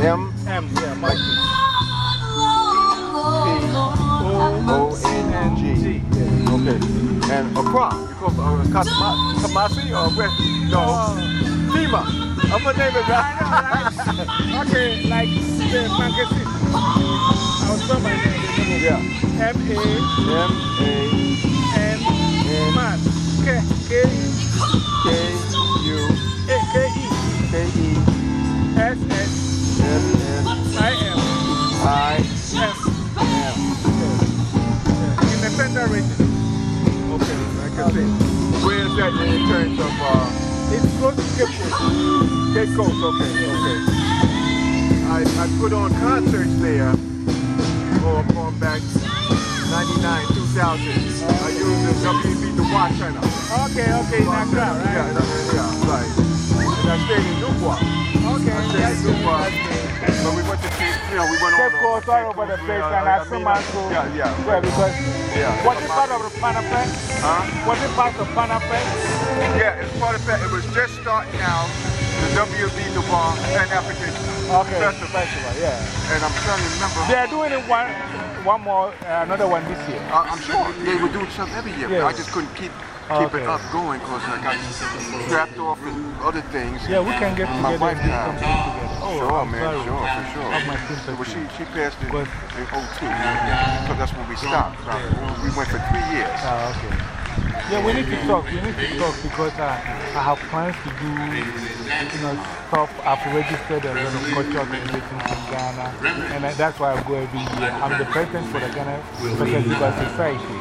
M, M yeah, Mikey. O N G. Okay. And Accra. You from uh, Kasama- Kamasi or where? No. Lima. I'm gonna name it right. Okay, like the magazine. I was from my name. Yeah. M A M A N man. K K K U A K E K E S S S S I M I S. M. In the center region. Okay, I said. Where is that in terms of uh, It's close to Cape Coast. Cape Coast? Okay, okay. I, I put on concerts there oh, going back 99, 2000. I used the WB The Watch Channel. Okay, okay, in Accra, right? yeah, yeah, right. And I stayed in Newport. Okay, I stayed that's in good. Newport. That's good. But we went to, Cape- you know, we went Cape. Coast all over the place, and I man go. Yeah, yeah. Yeah, because Yeah. what is part of the Panafest? Huh? What is part of the Panafest? Yeah, it's part of that. It was just starting out, the WB Dubai Pan African Okay, Festival. festival, yeah. And I'm trying to remember. They are doing it one, one more, uh, another one this year. Uh, I'm sure they would do something every year, but I just couldn't keep keep Okay. it up going because I got strapped off with other things. Yeah, we can get My together wife and do died. something together. Oh, Sure, I'm man, sorry. sure, for sure. Have my sympathy. Well, she, she passed in, Good. in 02, so that's when we stopped. We went for three years. Ah, okay. Yeah, we need to talk. We need to talk because uh, I have plans to do, you know, stuff. I've registered a lot of cultural organizations in Ghana, and uh, that's why I go every year. I'm the president for the Ghana Festival Society.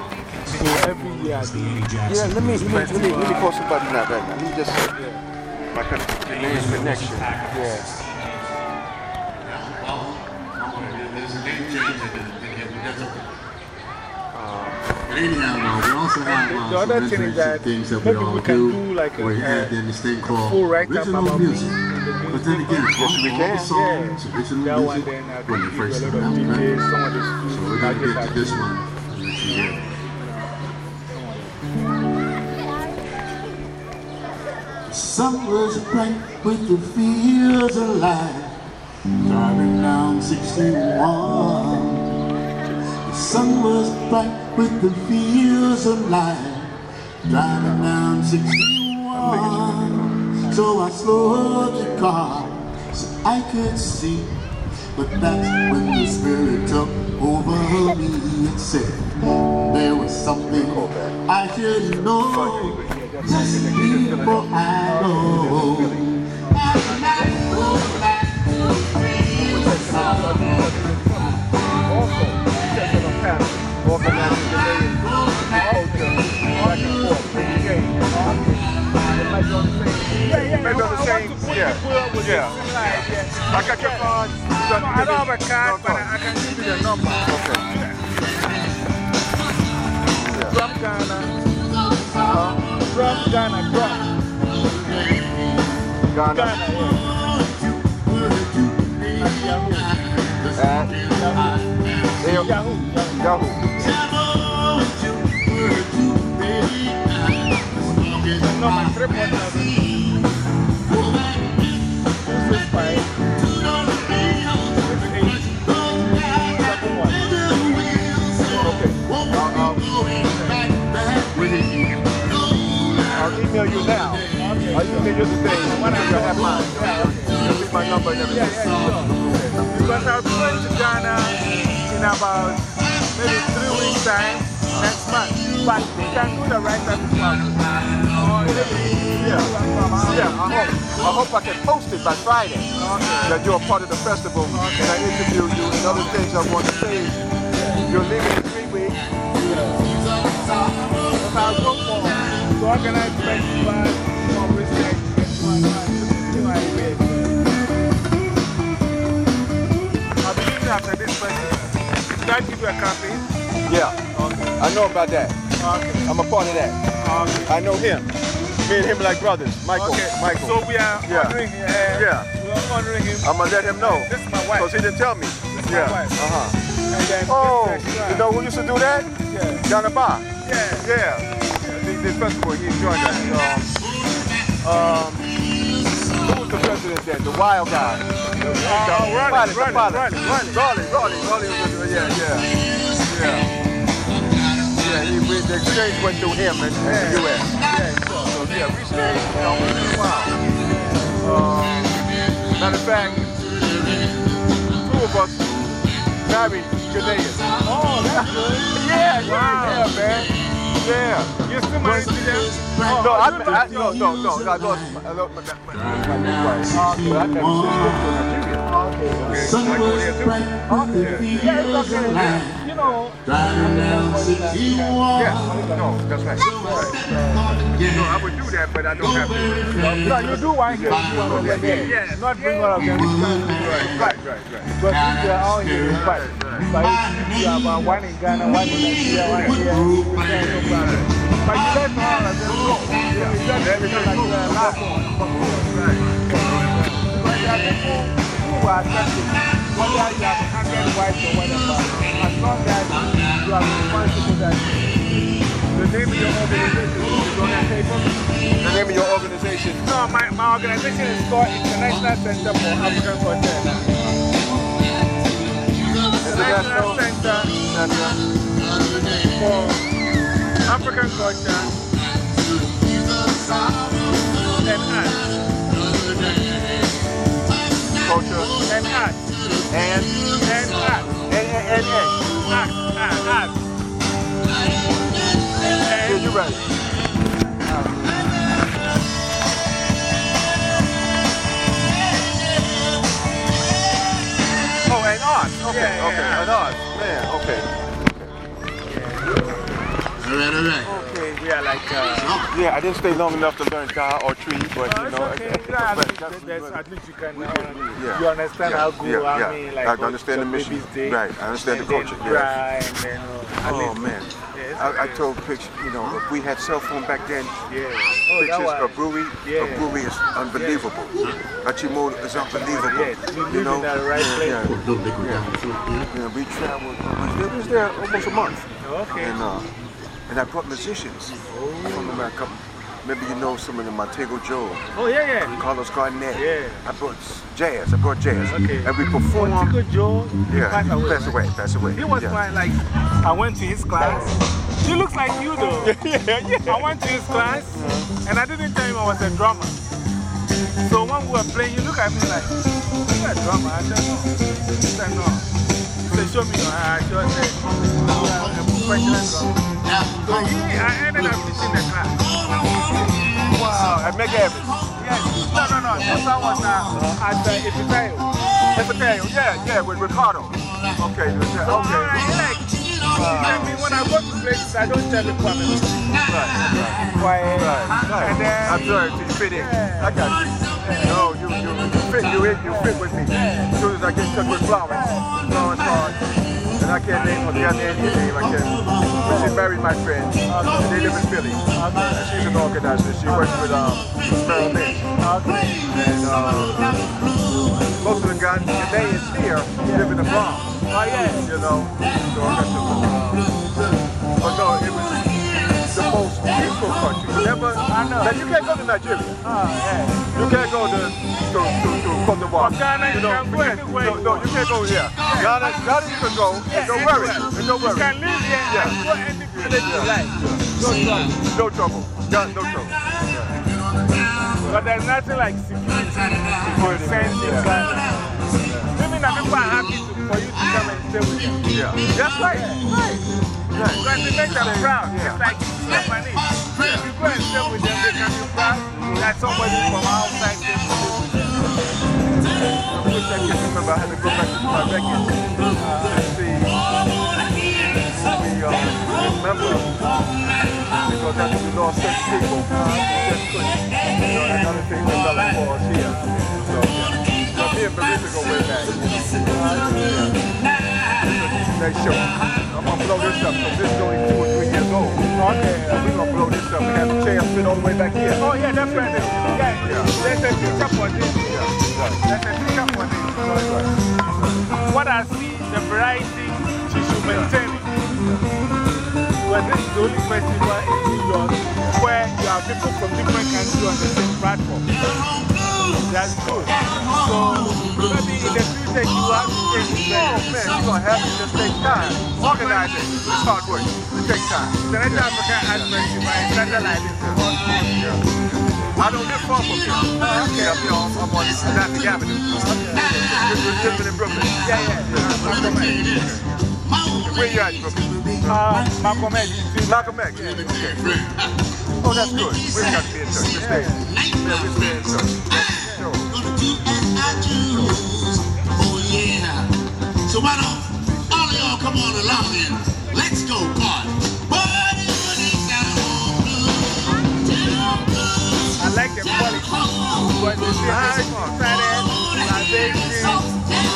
So every year I do. Yeah, let me, let me, let me, let me call somebody now, right now. Let me just, my con the name connection. Yeah. Anyhow, uh, we also have uh, The other some thing is that things that we all we can do. do like a- we had a then this thing called original music. the But then again, Yes, we all, can. all the songs, Yeah. original That one, music, then when can you first lot out, right? details, some of the So we're going to get to this one. and let you hear it. Summer's bright with the fields alive, driving down 61. The sun was bright with the fields alive, driving down 61. So I slowed the car so I could see. But that's when the spirit took over me and said, there was something I should know. Just before I go. And I go back to the be on the same, Yeah, yeah, might on the I want same, to put yeah, people up with yeah. yeah. I got your card. You got- No, I don't have a card, but I I can give you the number. Okay. From Ghana. From Ghana, from Ghana. Ghana, yeah. At Yahoo. Yahoo. Yahoo. Yahoo. Okay. I'll, I'll, I'll email you now. I'll email you have mine. This is my number Yeah, yeah, sure. Because I was going to Ghana in about Yeah. Yeah, I hope, I hope I can post it by Friday. That you're a part of the festival. And I interview you and other things I want to say. You're leaving in three weeks. If I go for to organize festival for research and so on, do my way. I'll be leaving after this. Did I give you a copy? Yeah, Okay. I know about that. Okay. I'm a part of that. Okay. I know him. Me and him like brothers. Michael. Okay. Michael. So we are Yeah. honoring him. Uh, Yeah. We are honoring him. I'm gonna let him know. This is my wife. Because he didn't tell me. is my Yeah. wife. Uh huh. And then Oh, this is you know who used to do that? Yeah. Down the bar. Yeah. Yeah. This, this festival, he joined us. Um, um, who was the president then? The wild guy. The, the Ronnie, the Ronnie. Ronnie, Ronnie. Ronnie, Ronnie, Ronnie the, yeah, yeah, yeah. Yeah, he, the exchange went through him in, in the U.S. Yeah. So yeah, we stayed, you know, for a while. Um, matter of fact, two of us married Canadians. Oh, that's good. Yeah, yeah, Wow. yeah, man. Yeah. You still married to them? Oh, No, I, you I, lost no, your- no, no, I lost my, I lost my, my, my new wife. But I got sisters from Nigeria. Okay, Sun I go was there too. bright with the Yeah, fields Yeah, it's of okay. Land. You know, Driving down 61. Yeah, no, that's right. right. No, I would do that, but I don't have to. no, you do one here, you one over there. Yeah. Not bring all of them. Right, right, right. But they are all here, it's. But you have uh, one in Ghana, one in Nigeria, one here, you can no problem. But you let all of them go. Yeah. You just because like you are last one. Right. Because there are people who are accepting, whether you have 100 wives or whatever, as long as you are responsible that the name of your organization is organization. The name of your organization? No, my, my organization is called International Center for African Culture. International Center for African Culture and Art. Culture And Art. And And Art. and and and. Art. Art. Yeah, And you're right. Oh, and art. Okay, Yeah, okay, yeah. and art. All right, all right. Okay, yeah, like, uh, yeah, I didn't stay long enough to learn car or tree, but you know, okay. I- Yeah, at but least that's- there's- at least you can, uh, Yeah. you understand Yeah, how good, yeah, I yeah. mean, like, I oh, understand the some mission. babies day, Right, I understand and the culture, then yes. cry, and then, uh, at Oh least- man, Yeah, it's I, I okay. told picture, you know, if we had cell phone back then, Yeah. Oh, that pictures was, of brewery, yeah. of brewery is unbelievable. Achimota is unbelievable. Yes, you live in know, the right yeah, place. yeah. Put a little liquid down the throat, yeah? Yeah, we traveled. It was there almost a month. Okay. And uh, and I brought musicians from America. Maybe you know some of them, Montego Joe, Oh, yeah, yeah. Carlos Garnett. Yeah. I brought jazz. I brought jazz. Okay. And we performed. Montego Joe, Yeah, passed away. passed away. Passed away. He was yeah. my, like, I went to his class. He looks like you, though. yeah, yeah. I went to his class, and I didn't tell him I was a drummer. So when we were playing, he looked at me like, You're a drummer? I said, No. He said, No. He said, Show me your eye. I just said, I the. Wow. At Mega Evans. Yes. No, no, no. One was uh, at the Epitayo. Epiteo. Yeah, yeah, with Ricardo. Okay, yeah, So okay. I I when I go to places, I don't tell a. Quiet. Right, right. And then, I'm sorry, so you fit in. I got you. No, you, you, you fit, you, fit with me. As soon as I get touch with Florence, Florence Hart, and I can't name her, the other Indian name, I can't. But She married my friend, and they live in Philly. And she's an organizer. She works with um, Merrill Lynch. And uh, most of the guys, Canadians here live in the Bronx. Oh, yeah. You know, so I got to. Uh, but no, it was most peaceful country. You never, I know. Now, you can't go to Nigeria. Oh, yeah. You can't go to to to, to Cote d'Ivoire. Ghana, you know, can go No, you no, you can't go here. Ghana, Ghana, you can go. don't worry. And don't worry. You can live here Yeah. and go any village you like. No trouble. No trouble. Ghana, no trouble. But there's nothing like security Security, sense in. Ghana. Even the people are happy to, for you to come and stay with them. Yeah. That's right. Right. Right. Because it makes them proud. It's like Japanese. You go and stay with them, they can be proud that somebody from outside came to live with them. I wish I could remember I had to go back to we uh, uh, remember because people, uh, for us here. So, way back. Uh, Next show. I'm gonna blow this up because this is only two or three years old. Okay. And we're gonna blow this up. We have the chair fit all the way back here. Oh, yeah, definitely. Yeah, Yeah. there's a picture for this. Yeah, right. There's a picture for this. What I see, the variety, she should maintain But this is the only festival in New York where you have people from different countries on the same platform. That's good. So maybe in the future you have to take Oh better. man, you're gonna have it. Just take time. Organize it. It's hard work. It takes time. The Red African Art Festival is better like this. I don't live far from here. Okay, I'm, you know, I'm, I'm on Atlantic Avenue. Just living in Brooklyn. Yeah, yeah. Malcolm X. Where you at, Brooklyn? Uh, Malcolm X. Malcolm X. Okay. Oh, that's good. We got to be in touch. Stay. Yeah, we stay in touch. Sure. I. Oh yeah. So why don't all of y'all come on along and let's go party. I like the quality. But the thing is, started, libation,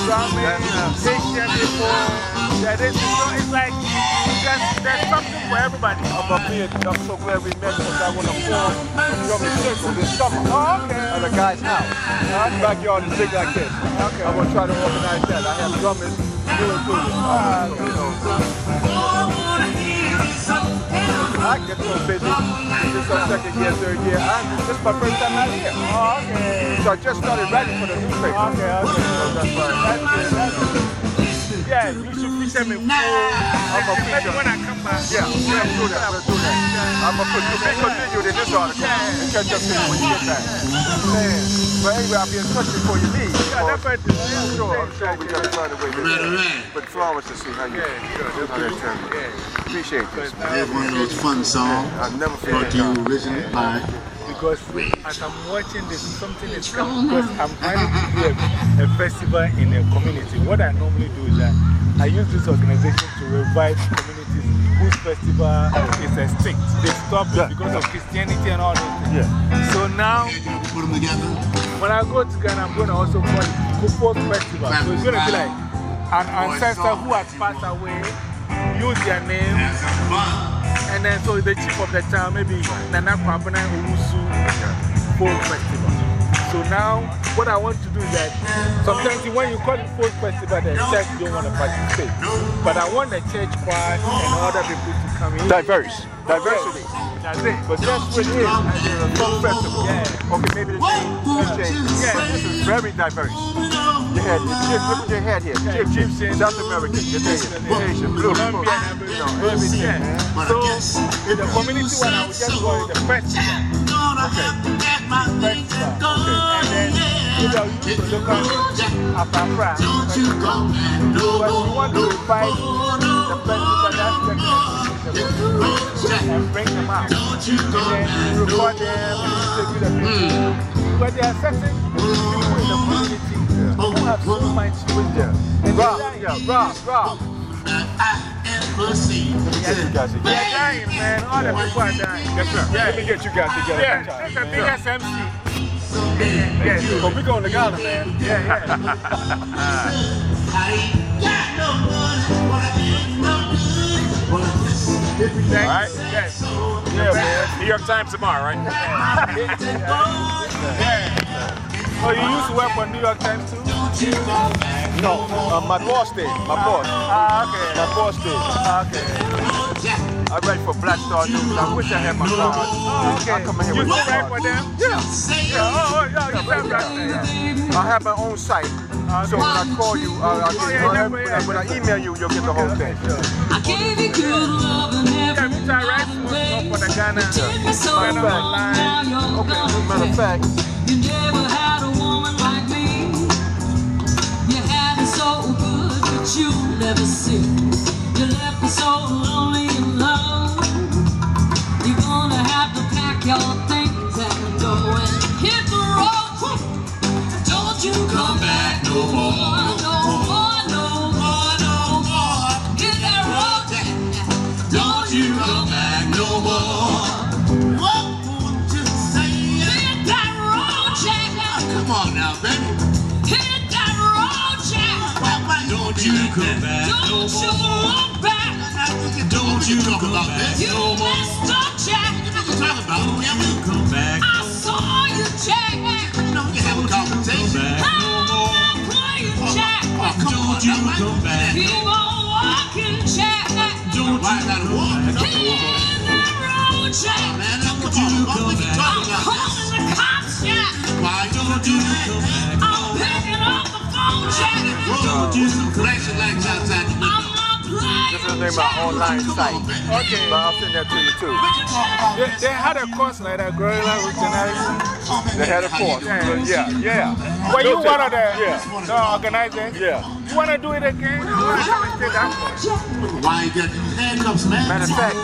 drumming, Haitian people. That is, you know, it's like there's, there's something for everybody. I'm up here. I'm so glad we met because I want to form a drum and circle this summer. Oh, okay. At a guy's house. Backyard is big like this. Okay. I'm going to try to organize that. I have drummers, you included. Ah, So, you know, I get so busy. This is our second year, third year. I'm, this is my first time out here. Oh, okay. So I just started writing for the newspaper. Okay, okay. So that's why. That's good, that's good. Yeah, you should feature me full. I'm a Maybe feature. when I come back. Yeah, we'll do that. We'll do that. I'm going to put to be continued in this article and catch up to you when you get back. Man, but anyway, I'll be in touch before you leave. Yeah, definitely. I'm sure, I'm sure we got to find a way to Right, all right. But Florence to see how you Yeah, sure. how that turned Appreciate this. man. Here's one of those fun songs I'll never brought forget to you originally by Because as I'm watching this, something is coming. Because I'm trying to do a, a festival in a community. What I normally do is that I use this organization to revive communities whose festival is extinct. They stopped it because of Christianity and all those things. Yeah. So now, put them together. when I go to Ghana, I'm going to also call it Kupo Festival. So it's going to be like an ancestor who has passed away, use their name, That's fun. And then so the chief of the town, maybe Nana Kwabena Urusu Folk Festival. So now, what I want to do is that sometimes when you call it folk festival, the church don't want to participate. But I want the church choir and other people to come in. Diverse. Diversity. That's it. But that's what it is. A folk festival. Yeah. Okay, maybe the name has. Yeah. This is very diverse. You had your chief, look at your head here. Yeah, Egyptian. South American, Canadian, Asian, blue, Colombian, you know, everything, Yeah. So, in the community one, I would just call it the festival. to get my things and then, you know, you the local name, Afrafra. Don't you go and no But we want to invite the festival taking and bring them out. You And then we record them and interview the people. But there are certain people in the community who have so much wisdom. And Rob, they're dying. yeah, Rob, Rob. I ever see. Let me get you guys They're together. dying, man. All the people are dying. Yes, sir. Yeah. Let me get you guys together. Yeah, this is the biggest MC. Yeah, yeah. But we're going to Ghana, man. Yeah, yeah. I ain't got no money, All right. you. Yes. Yeah, man. New York Times tomorrow, right? Yeah. Oh, you used to work for New York Times too? No, uh, my boss did. My boss. Ah, okay. My boss did. Okay. I write for Black Star News. I wish I had my card. Oh, okay. I come in here you with still my write for them? Yeah. Yeah. Oh, oh, yeah. You said that. Yeah. I have my own site. So when I call you, uh, I, Oh, yeah, I, yeah, yeah. when I email you, you'll get the whole thing. I gave you good love and Yeah, every we try right for the Ghana. Take me so Ghana far, online. now you're Okay, gone. matter of fact, You never had a woman like me. You had it so good, but you never see. You left me so lonely and alone. You're gonna have to pack your things and go and hit the road. Don't you come back no more, come back? Don't you back. Don't you talk about this? You messed up, Jack. What you talking about? Whenever you come back, I saw you, Jack. you know, you have a conversation. I'm playing, Jack. Oh, come on, you come back. On walking, Jack. Don't Why I gotta walk? Hit that road, Jack. Man, what you what you I'm calling the cops, Jack. Why don't you come back? I'm picking up the phone, Jack. Don't you flash your lights outside name my online site. Okay. But I'll send that to you too. They, they had a course like that, Gorilla with Generation. They had a course. Yeah, yeah. yeah. Were you one of the, Yeah. the organizers? Yeah. You want to do it again? You want to come and take that course? Why you got these handcuffs, man? Matter of fact,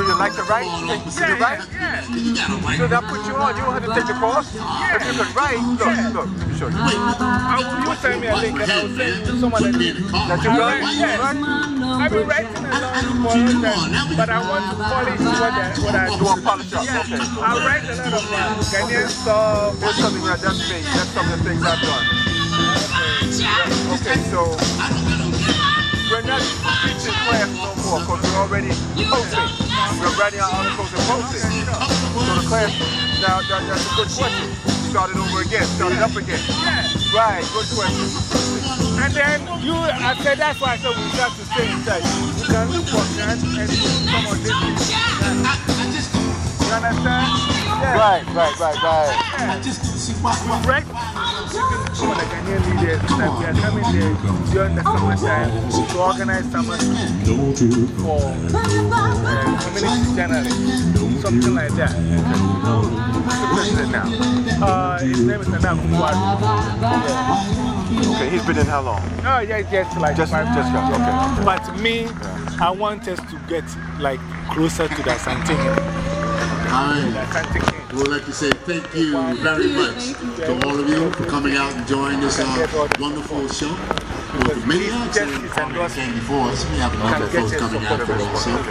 do you like to write? Can you write? Yeah. You got a right. Should I put you on? You don't have to take the course. If you can write, look, look, let me show you. I you send me a link and I will send you someone that the. That you write, yes. I've been writing a long for a long time, but I want to polish what I, what I You do. want to polish up? Yeah, Okay. I write a lot of uh, Ghanaian stuff. There's something that that's me. That's some of the things I've done. Okay, so we're not teaching class no more because we're already posting. We're writing our articles and posting. So the class, now that, that's a good question. Start it over again, start it up again. Right, good question. And then you, I said, that's why I said we got to stay in touch. We can look for grants and some of this. You understand? Yeah. Right, right, right, right. I just don't see why, why. Right? Some of the Ghanaian leaders that we are coming there during the summertime to organize summer for uh, community journalists, something like that. Who's the president now? Uh, his name is Nana Akufo-Addo. Okay, he's been in how long? Oh, yeah, just like Just, five just, months. okay. But me, I want us to get like closer to the Santini. All The right. Santini. We would like to say thank you very much to all of you for coming out and joining this uh, wonderful show. With the Maniacs and Harmony came before us. We have a lot of folks coming out for us. So,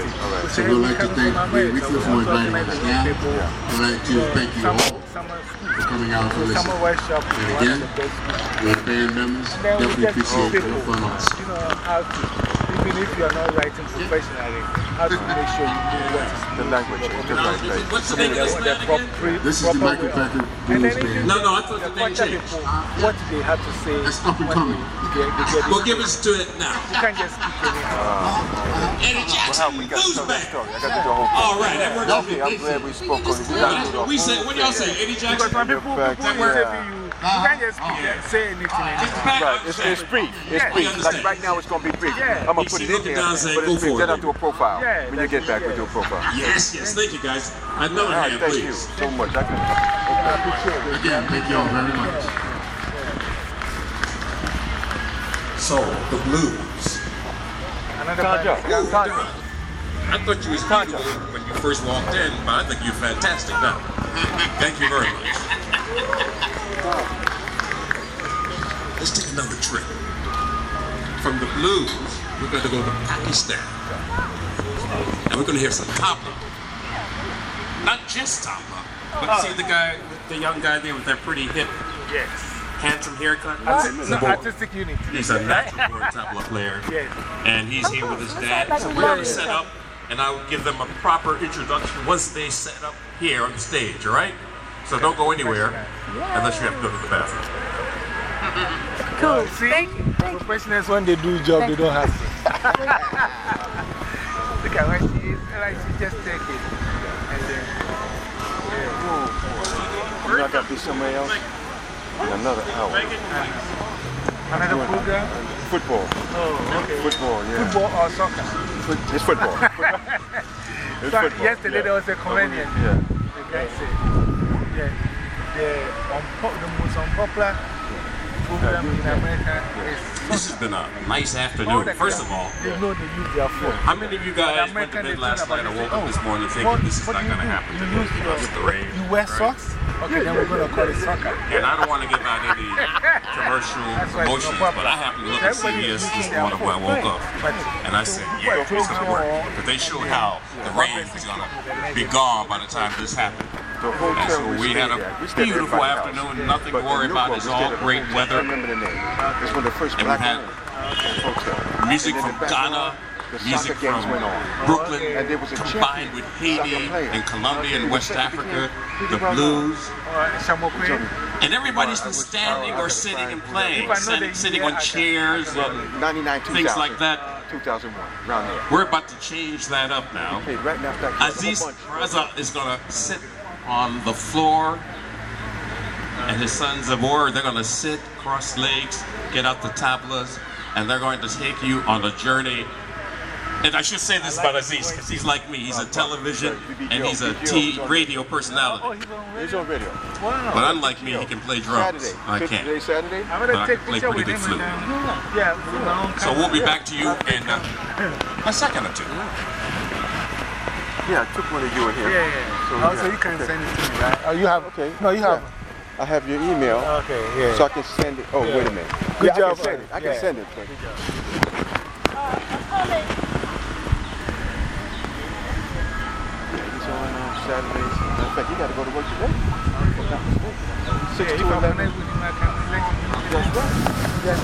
so we'd like to thank Rick for inviting us down. We'd like to thank you all for coming out for summer listening. And again, of the. We're band members. And then we Definitely just appreciate people, the fun on you know, how to, even if you are not writing professionally, how to make sure you do what is The language, the right, right. What's the name of the band prop- pre- This is the proper Michael Packer And then Blues if you Band. No, no, I thought the the name changed. people, what they have to say. That's up and coming. They, they, they Well, give us to it now. You can't just keep your name. Ah. Eddie Well, Jackson, how we got to Blues tell that Band. story? I got to do a whole thing. All right, that works. Okay, I'm glad we spoke on it. We got to do the We whole say, what y'all say, Eddie Because Jackson? some people, fact, people will yeah. interview you. Uh-huh. You can't just keep it, say anything. and anything. Pat, Right, it's, it's brief. It's Yeah, brief. Like right now, it's going to be brief. Yeah. I'm going to put see, it in looking here. down saying, But it's brief. for Then it. I'll do a profile. Yeah, When you get back, we'll do a profile. Yes, yes, thank you guys. Another All right, hand, thank you please. so much. I can, I appreciate it. Again, thank you all very much. So, the blues. Another Tanja, band. Tanja. I thought you was beautiful when you first walked in, but I think you're fantastic now. Thank you very much. Let's take another trip. From the blues, we're going to go to Pakistan. And we're going to hear some tabla. Not just tabla, but see the guy, the young guy there with that pretty hip, Yes. handsome haircut? No, artistic unity. He's a natural born tabla player. Yes. and he's here with his dad. So we're going to set up, and I'll give them a proper introduction once they set up here on the stage, all right? So don't go anywhere unless you have to go to the bathroom. Cool. See? Professionals, when they do job, they don't have to. Look at where she is. Like she just take it. And then, You know, I got to be somewhere else in another hour. another program. Football. Oh, okay. Football, yeah. Football or soccer? Foot- It's football. it's So football. yesterday there was a comedian. Yeah. The guy said, the, the, the most unpopular program in America is. This has been a nice afternoon. First of all, you know they use their phone. how many of you guys went to bed last night or woke up oh, this morning what- thinking this is not going to happen You today because of the rain? You wear socks? Okay, then we're going to call it soccer. And I don't want to give out any commercial no promotions, but I happened to look at CBS is this morning when I woke up. And I said, yeah, this is work. But they showed how the rain is going to be gone by the time this happened. The hotel And so we had a. Beautiful everybody's house. afternoon, nothing to But the worry about. It's all great weather. I remember the name. It's one the first And we black had hotel. Music from Ghana, music from. Brooklyn, And there was a combined with Haiti and Colombia and West Africa, the blues. Uh, And everybody's been standing or sitting and playing, sitting, sitting on chairs and things like that. 2001, around there. We're about to change that up now. Hey, right now, after I Aziz. Raza is going to sit on the floor, and his sons of war, they're going to sit cross legs, get out the tablas, and they're going to take you on a journey. And I should say this about Aziz, because he's like me. He's a television and he's a T radio personality. He's on radio. But unlike me, he can play drums. Saturday. I can't. Saturday? I'm going to take can play picture pretty with good flute. yeah, with my own So we'll be back to you in uh, a second or two. Yeah, I took one of you in here. Yeah, yeah. Oh, so, oh, yeah. so you can Okay. send it to me, right? Oh, you have. Okay. No, you have. I have your email, Okay, yeah. so I can send it. Oh, wait a minute. Good yeah, job, I can send it. I can yeah. send it. But He's on Saturdays. Of fact, you got to go to work today. Six yeah, to if I'm eleven. connected with him, I can let you know. That's right. Guys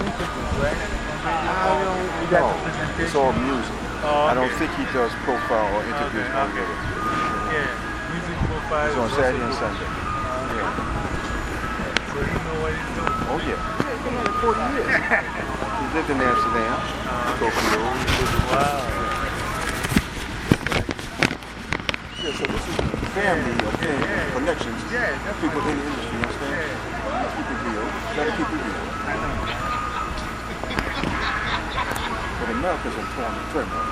right? I don't know. It's all music. Oh, I don't think he does profile or interviews Okay, okay. Yeah, music profile. He's on Saturday and. Sunday. So you know what he's doing. Oh yeah. Yeah, he's been here 40 years. he lived in Amsterdam, Tokyo. Wow. Yeah, so this is a family of yeah. connections. Yeah, that's People in the industry, you understand? Let's keep it real. Gotta keep it real. I know. But America's in turmoil. turmoil.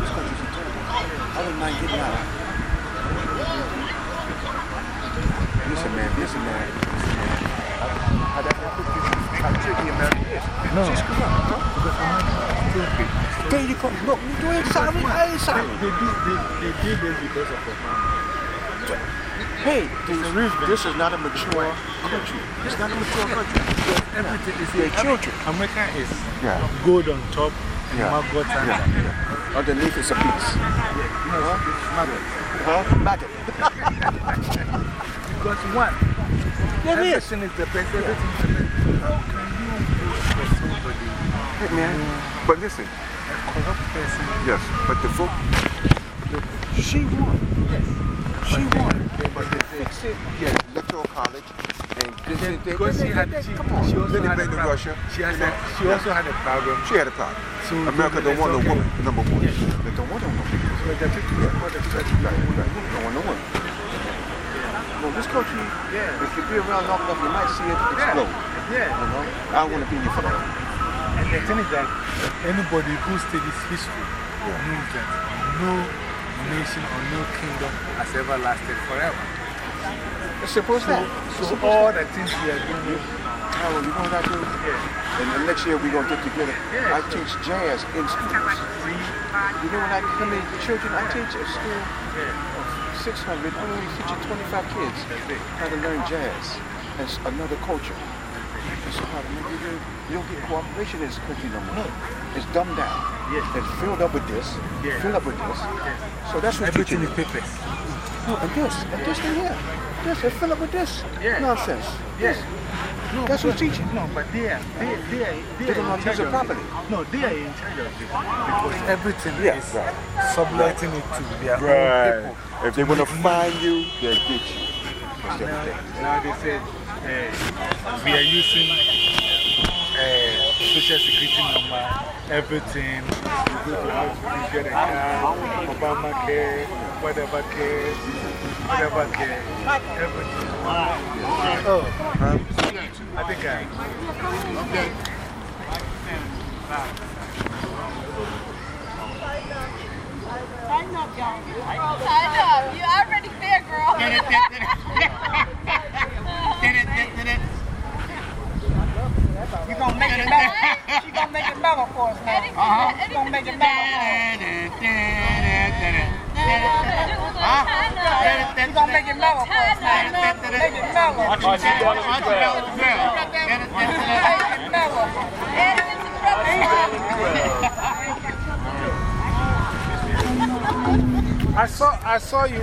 This country's in turmoil. I wouldn't mind getting out. Man. Listen, man. Listen, man. How that happen? How tricky America is. No. See, screw up, huh? Because I'm not stupid. There you go. Look, you ain't sorry. I ain't sorry. They, did, they, they did this because of the. Hey, this, this is not a mature country. It's not a mature country. Everything is They're children. America is Yeah. gold on top and Yeah. maggot under. Yeah. Underneath is a piece. No, it's maggot. Huh? Maggot. Because one, everything is the best. Everything is the best. How can you vote for somebody, Hey, man. But listen. a corrupt person? Yes. But the vote. She won. Yes. She won. But they fixed it. Yeah. Electoral college. And Then because she had, they, she, come on. she also had a the problem. Russia. She, has you know? a, she also had a problem. She had a problem. So America they- don't want it's woman, number one. Yes. They don't want woman. So the people for the Right, right. Don't want woman. No, this country, Yeah. if you be around long enough, you might see it explode. Yeah. You know? I don't want to be here for that. And the thing is that anybody who studies history knows that no nation or no kingdom has ever lasted forever. It's as that. So all the things we are doing, Harold, oh, you know what I do? yeah, And the next year we're going to get together. Yeah, I teach jazz in schools. You know when I come in children, I teach at school of 600, I'm only teaching 25 kids how to learn jazz. It's another culture. It's to make you don't get cooperation in this country no more. It's dumbed down. Yes. It's filled up with this, Yeah. filled up with this. So that's what everything teaching is papers. No, and this, and this thing here. This, and filled up with this. Yeah. Nonsense. Yeah. No, That's who's teaching. No, but they are, they, they are, they They are don't know how in to use it properly. No, they are in charge of it. Because everything Yeah, is right. subletting it to their own people. If they want to find you, they'll get you. Now, everything. now they said uh, we are using social security number, everything. You go to hospital, you get a car, Obamacare, whatever care, whatever care, everything. Oh, um, I think I. Okay. Tighten up, y'all. Tighten up. You already there, girl. gonna make it better. She's gonna make it better for us now. Uh huh. She's gonna make it better uh-huh. She's gonna make it mellow for us now. Make it mellow. Watch it mellow. Watch it mellow. Make it mellow. I saw, I saw you,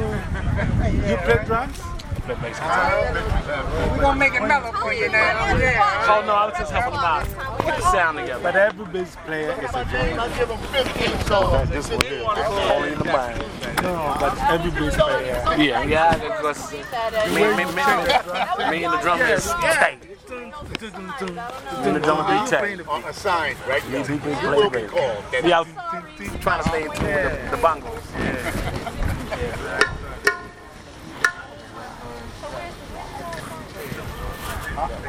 you play drums? We're gonna make it mellow for you now. Yeah. Oh no, I was just helping them out. Get the sound together. But every bass player is a drummer. I give them 15 songs. This one here. Only in the mind. No, but every bass player. Yeah, yeah, because me, me, me, me and the drummer is tight. Me and the drummer be tight. On assigned, right? These people You play will be great. called. Yeah, I was trying to stay in tune with the, the bongos. Over